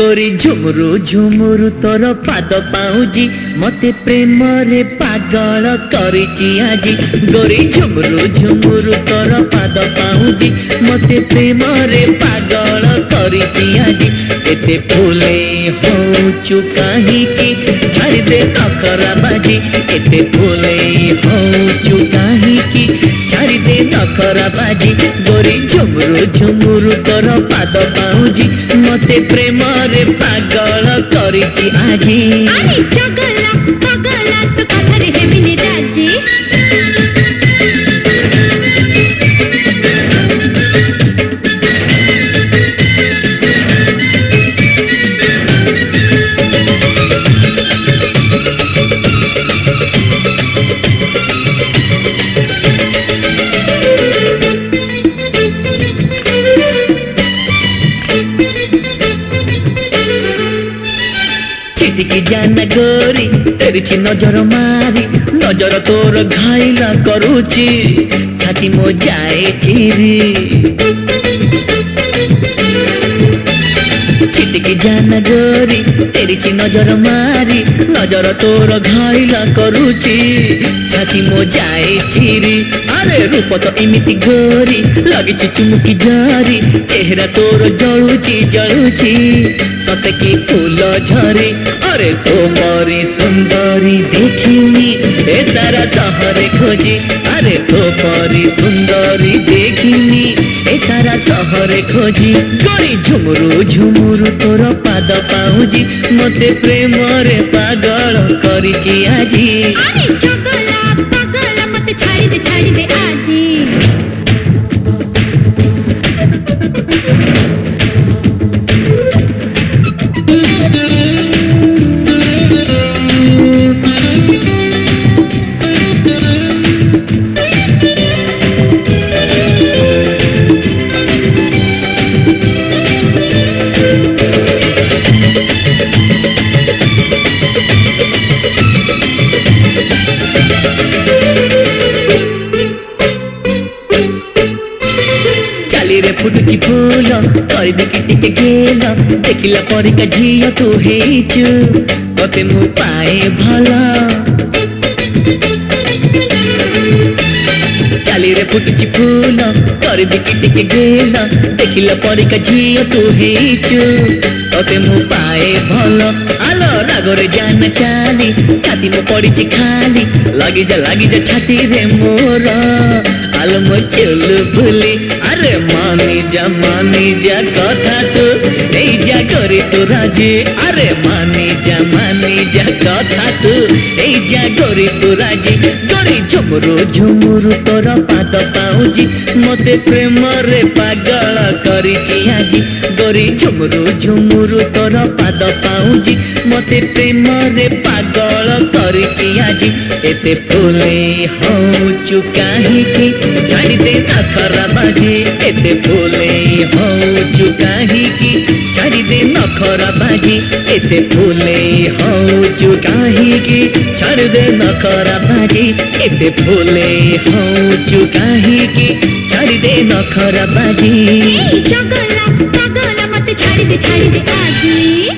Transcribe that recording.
ଗୋରି ଝୁମୁରୁ ଝୁମୁରୁ ତୋର ପାଦ ପାଉଁଜି ମତେ ପ୍ରେମରେ ପାଗଳ କରିଛି ଆଜି ଗୋରି ଝୁମୁରୁ ଝୁମୁରୁ ତୋର ପାଦ ପାଉଁଜି ମତେ ପ୍ରେମରେ ପାଗଳ କରିଛି ଆଜି बेटे फूले हो चुका ही की छाड़ दे नखराबाजी एते फूले हो चुका ही की छाड़ दे नखराबाजी गोरी झुमरु झुमरु तोर पाद पाउजी मते प्रेम रे पागल करिची आजी এদিকে জানা গরি তেরিছি নজর মারি, নজর তোর ঘাইলা করুছি ছাতি মো যাইছি রে চিটিকি জানা গরি তেরিছি নজর মারি, নজর তোর ঘাইলা করুছি ছাতি মো যাইছি রে আরে রূপ তো এমিতি গরি লাগিছি চুমুকি জারি চেহারা তোর জলুছি জলুছি সতে কি ফুল ঝরে আরে তোমারি সুন্দরী দেখিনি এ সারা শহরে খোঁজি আরে তোমারি সুন্দরী দেখিনি এ সারা শহরে খোঁজি গড়ি ঝুমুরু ঝুমুরু তোর পাদ পাউজি মতে প্রেমরে পাগল করিছি আজি আরে फुटुकी फूल करदेखे गेल। देखला परिका झियो तू हेचु तोते मु पाए भला। চালিরে ফুটুচি ফুল তোর দিকে দিকে গেল দেখিল পরিকা ঝিও তু হেইচু তোতে মু পায়ে ভালো আলো রাগরে জান চালি ছাতি মু পড়িছি খালি লাগি যা লাগি যা ছাতিরে মোরা মই চুল ভুলি আরে মানি যা মানি যা কথা তো এই যা করে তো রাজি আরে মানি যা মানি যা কথা তো এই যা করে তো রাজি গড়ি ঝুমুরু ঝুমুরু তোর পাদ পাউজি। মতে প্রেমরে পাগল করিছি আজি। গড়ি ঝুমুরু ঝুমুরু তোর পাদ পাউজি। মতে প্রেমরে পাগল করিছি আজি। এতে ফুলে হউচু কাহিকি, ছাড়িতে নখরা বাজি। এতে ফুলে হউচু কাহিকি, ছাড়িতে নখরা বাজি। এতে ফুলে হউচু কাহিকি छर देना कर बारी एते फूले हो चुका ही कि। छर देना कर बारी ए, चगला चगला मत छर दे छर दे काजी